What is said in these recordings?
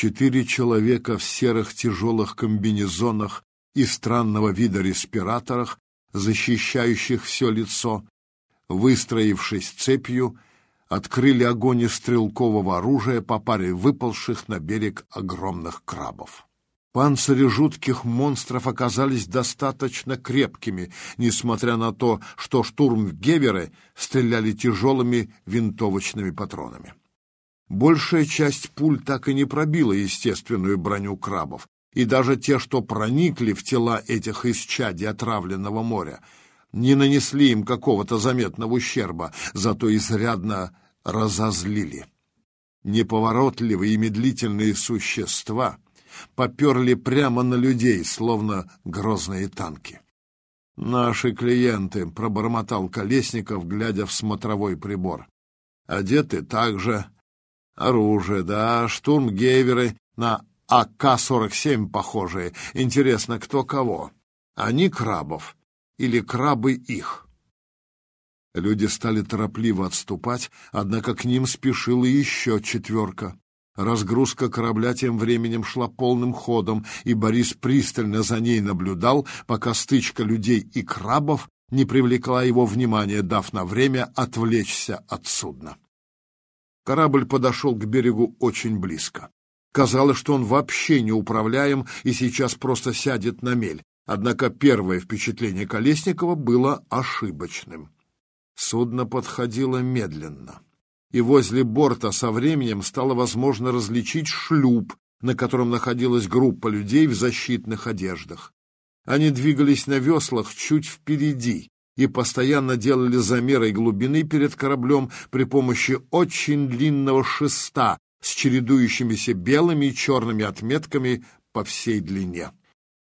Четыре человека в серых тяжелых комбинезонах и странного вида респираторах, защищающих все лицо, выстроившись цепью, открыли огонь из стрелкового оружия по паре выползших на берег огромных крабов. Панцири жутких монстров оказались достаточно крепкими, несмотря на то, что штурмгеверы стреляли тяжелыми винтовочными патронами. Большая часть пуль так и не пробила естественную броню крабов, и даже те, что проникли в тела этих исчадий отравленного моря, не нанесли им какого-то заметного ущерба, зато изрядно разозлили. Неповоротливые и медлительные существа поперли прямо на людей, словно грозные танки. «Наши клиенты», — пробормотал Колесников, глядя в смотровой прибор. «Одеты также. Оружие, да, штурмгейверы на АК-47 похожие. Интересно, кто кого? Они крабов или крабы их?» Люди стали торопливо отступать, однако к ним спешила еще четверка. Разгрузка корабля тем временем шла полным ходом, и Борис пристально за ней наблюдал, пока стычка людей и крабов не привлекла его внимания, дав на время отвлечься от судна. Корабль подошел к берегу очень близко. Казалось, что он вообще неуправляем и сейчас просто сядет на мель. Однако первое впечатление Колесникова было ошибочным. Судно подходило медленно, и возле борта со временем стало возможно различить шлюп, на котором находилась группа людей в защитных одеждах. Они двигались на веслах чуть впереди и постоянно делали замеры глубины перед кораблем при помощи очень длинного шеста с чередующимися белыми и черными отметками по всей длине.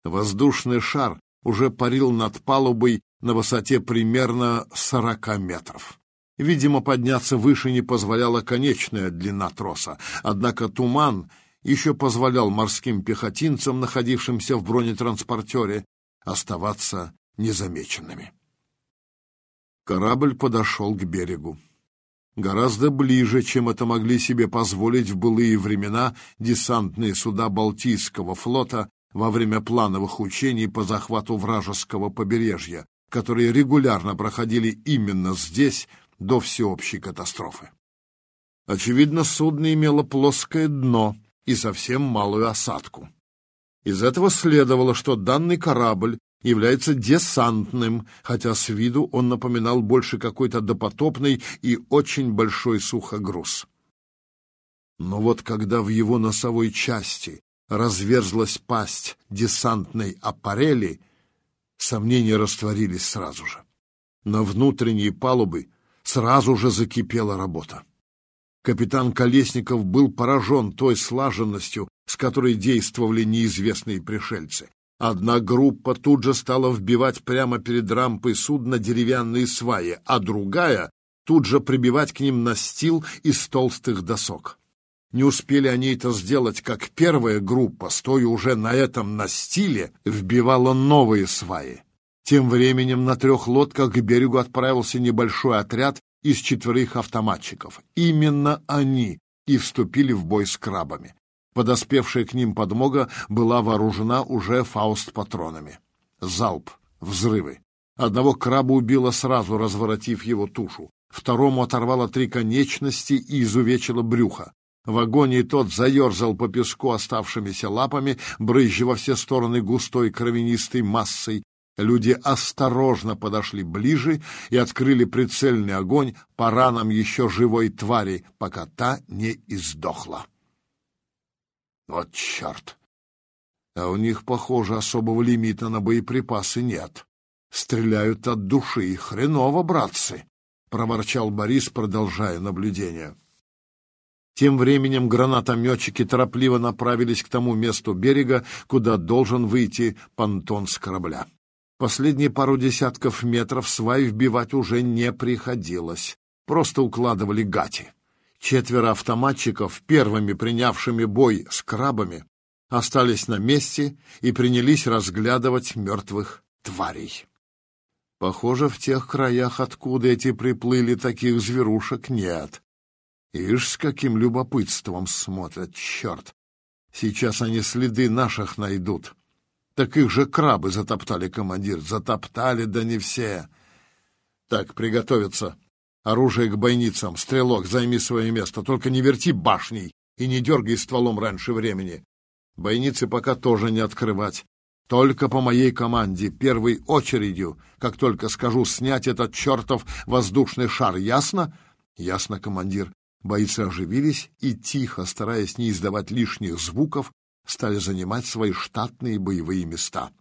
Воздушный шар уже парил над палубой на высоте примерно 40 метров. Видимо, подняться выше не позволяла конечная длина троса, однако туман еще позволял морским пехотинцам, находившимся в бронетранспортере, оставаться незамеченными. Корабль подошел к берегу. Гораздо ближе, чем это могли себе позволить в былые времена десантные суда Балтийского флота во время плановых учений по захвату вражеского побережья, которые регулярно проходили именно здесь до всеобщей катастрофы. Очевидно, судно имело плоское дно и совсем малую осадку. Из этого следовало, что данный корабль является десантным, хотя с виду он напоминал больше какой-то допотопный и очень большой сухогруз. Но вот когда в его носовой части разверзлась пасть десантной аппарели, сомнения растворились сразу же. На внутренней палубы сразу же закипела работа. Капитан Колесников был поражен той слаженностью, с которой действовали неизвестные пришельцы. Одна группа тут же стала вбивать прямо перед рампой судна деревянные сваи, а другая тут же прибивать к ним настил из толстых досок. Не успели они это сделать, как первая группа, стоя уже на этом настиле, вбивала новые сваи. Тем временем на трех лодках к берегу отправился небольшой отряд из четверых автоматчиков. Именно они и вступили в бой с крабами. Подоспевшая к ним подмога была вооружена уже фауст-патронами. Залп, взрывы. Одного краба убило сразу, разворотив его тушу. Второму оторвало три конечности и изувечило брюхо. В агонии тот заерзал по песку оставшимися лапами, брызжа во все стороны густой кровянистой массой. Люди осторожно подошли ближе и открыли прицельный огонь по ранам еще живой твари, пока та не издохла. Вот черт! А у них, похоже, особого лимита на боеприпасы нет. Стреляют от души. Хреново, братцы! — проворчал Борис, продолжая наблюдение. Тем временем гранатометчики торопливо направились к тому месту берега, куда должен выйти понтон с корабля. Последние пару десятков метров свай вбивать уже не приходилось. Просто укладывали гати. Четверо автоматчиков, первыми принявшими бой с крабами, остались на месте и принялись разглядывать мертвых тварей. Похоже, в тех краях, откуда эти приплыли, таких зверушек нет. Ишь, с каким любопытством смотрят, черт! Сейчас они следы наших найдут. Так их же крабы затоптали, командир. Затоптали, да не все. Так, приготовиться. Оружие к бойницам. Стрелок, займи свое место. Только не верти башней и не дергай стволом раньше времени. Бойницы пока тоже не открывать. Только по моей команде, первой очередью, как только скажу снять этот чертов воздушный шар. Ясно? Ясно, командир. Бойцы оживились и, тихо, стараясь не издавать лишних звуков, стали занимать свои штатные боевые места.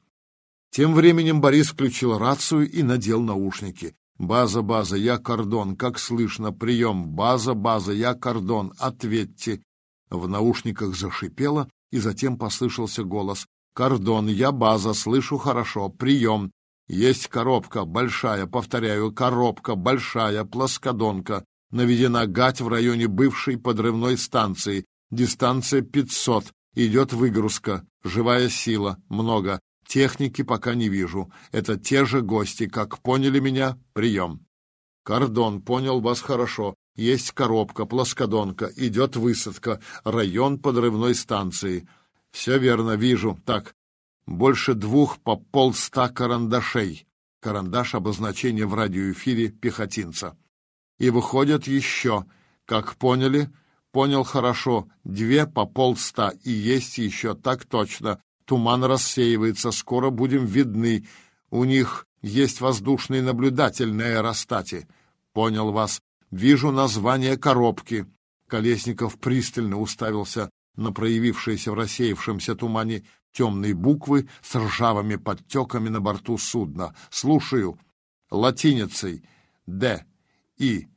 Тем временем Борис включил рацию и надел наушники. «База, база, я кордон. Как слышно? Прием. База, база, я кордон. Ответьте». В наушниках зашипело, и затем послышался голос. «Кордон, я база, слышу хорошо. Прием. Есть коробка, большая, повторяю, коробка, большая, плоскодонка. Наведена гать в районе бывшей подрывной станции. Дистанция 500. Идет выгрузка. Живая сила. Много. Техники пока не вижу. Это те же гости. Как поняли меня? Прием. Кордон, понял вас хорошо. Есть коробка, плоскодонка. Идет высадка. Район подрывной станции. Все верно, вижу. Так, больше двух по полста карандашей. Карандаш — обозначение в радиоэфире пехотинца. И выходят еще. Как поняли? Понял хорошо. Две по полста. И есть еще. Так точно. Туман рассеивается. Скоро будем видны. У них есть воздушный наблюдатель на. Понял вас. Вижу название коробки. Колесников пристально уставился на проявившиеся в рассеявшемся тумане темные буквы с ржавыми подтеками на борту судна. Слушаю. Латиницей. Д. И.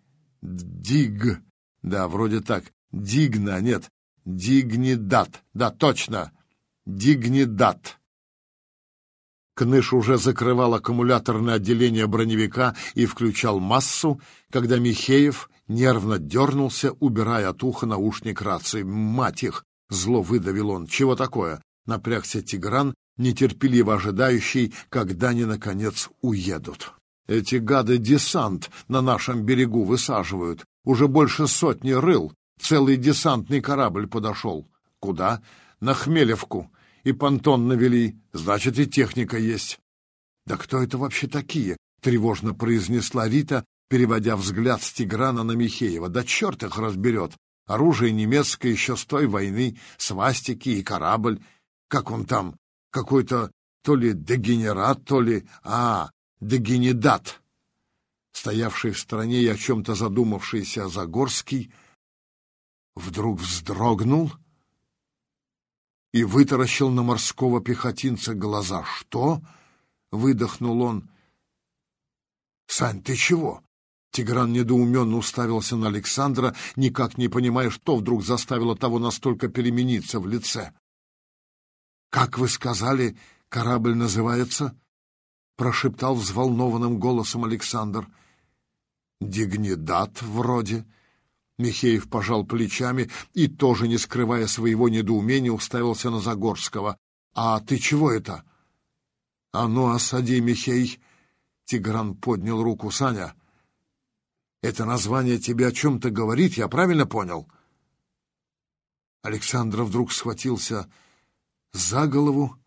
Диг. Да, вроде так. Дигна. Нет. Дигнидат. Да, точно. Дигнидат. Кныш уже закрывал аккумуляторное отделение броневика и включал массу, когда Михеев нервно дернулся, убирая от уха наушник рации. «Мать их!» — зло выдавил он. «Чего такое?» — напрягся Тигран, нетерпеливо ожидающий, когда они, наконец, уедут. «Эти гады десант на нашем берегу высаживают. Уже больше сотни рыл. Целый десантный корабль подошел. Куда? На Хмелевку. И понтон навели. Значит, и техника есть». «Да кто это вообще такие?» — тревожно произнесла Рита, переводя взгляд с Тиграна на Михеева. «Да черт их разберет! Оружие немецкое еще с той войны, свастики и корабль. Как он там? Какой-то то ли дегенерат, то ли... А, дегенедат!» Стоявший в стороне и о чем-то задумавшийся Загорский вдруг вздрогнул и вытаращил на морского пехотинца глаза. «Что?» — выдохнул он. «Сань, ты чего?» Тигран недоуменно уставился на Александра, никак не понимая, что вдруг заставило того настолько перемениться в лице. «Как вы сказали, корабль называется?» — прошептал взволнованным голосом Александр. «Дигнидат вроде». Михеев пожал плечами и, тоже не скрывая своего недоумения, уставился на Загорского. «А ты чего это?» «А ну, осади, Михей!» Тигран поднял руку. «Саня, это название тебе о чем-то говорит, я правильно понял? Александр вдруг схватился за голову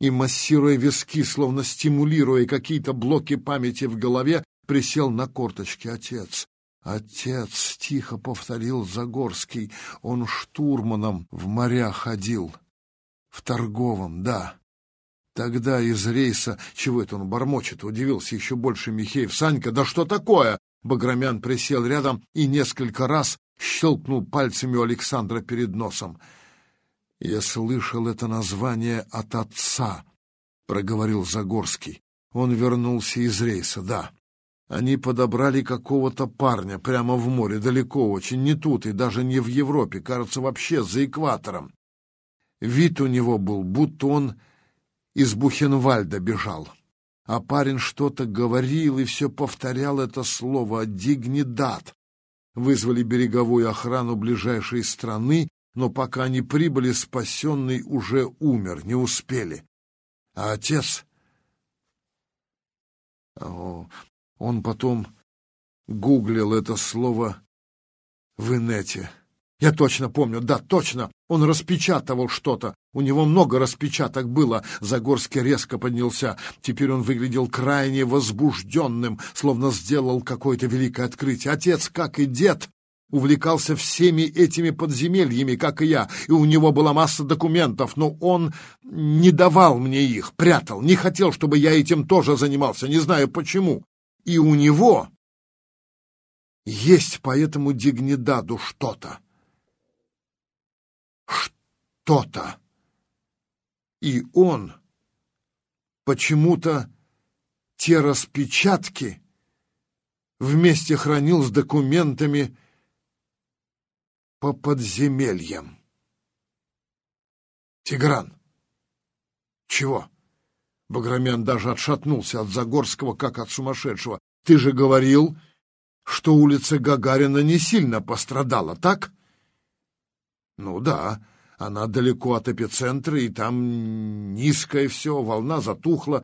и, массируя виски, словно стимулируя какие-то блоки памяти в голове, присел на корточки. Отец, отец, тихо повторил Загорский, он штурманом в моря ходил. В торговом, да. Тогда из рейса... Чего это он бормочет? Удивился еще больше Михеев. Санька, да что такое? Баграмян присел рядом и несколько раз щелкнул пальцами у Александра перед носом. «Я слышал это название от отца», — проговорил Загорский. Он вернулся из рейса, да. Они подобрали какого-то парня прямо в море, далеко очень, не тут и даже не в Европе, кажется, вообще за экватором. Вид у него был, будто он из Бухенвальда бежал. А парень что-то говорил и все повторял это слово «дигнидат». Вызвали береговую охрану ближайшей страны, но пока они прибыли, спасенный уже умер, не успели. А отец... О, он потом гуглил это слово в инете. Я точно помню, да, точно. Он распечатывал что-то. У него много распечаток было. Загорский резко поднялся. Теперь он выглядел крайне возбужденным, словно сделал какое-то великое открытие. Отец, как и дед, увлекался всеми этими подземельями, как и я, и у него была масса документов, но он не давал мне их, прятал, не хотел, чтобы я этим тоже занимался, не знаю почему. И у него есть по этому Дигнидаду что-то что-то. И он почему-то те распечатки вместе хранил с документами по подземельям. Тигран. Чего? Баграмян даже отшатнулся от Загорского, как от сумасшедшего. Ты же говорил, что улица Гагарина не сильно пострадала, так? Ну да, она далеко от эпицентра, и там низкое все, волна затухла,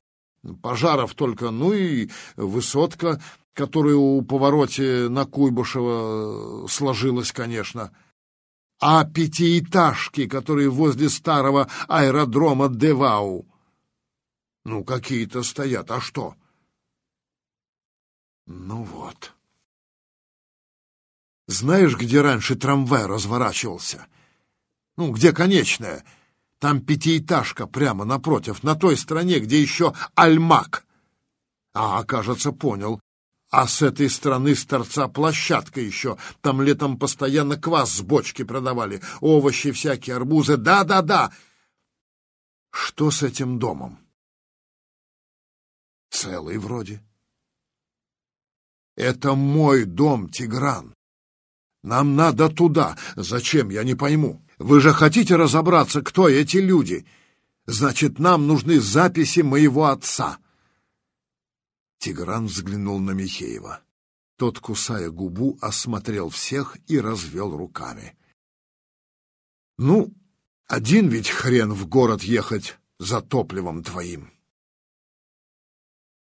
пожаров только, ну и высотка, которая у повороте на Куйбышева сложилась, конечно. А пятиэтажки, которые возле старого аэродрома Девау, ну, какие-то стоят, а что? Ну вот. Знаешь, где раньше трамвай разворачивался? — ну, где конечная? Там пятиэтажка прямо напротив, на той стороне, где еще Альмак. А, кажется, понял. А с этой стороны с торца площадка еще. Там летом постоянно квас с бочки продавали, овощи всякие, арбузы. Да-да-да. Что с этим домом? Целый вроде. Это мой дом, Тигран. Нам надо туда. Зачем, я не пойму. Вы же хотите разобраться, кто эти люди? Значит, нам нужны записи моего отца. Тигран взглянул на Михеева. Тот, кусая губу, осмотрел всех и развел руками. «Ну, один ведь хрен в город ехать за топливом твоим!»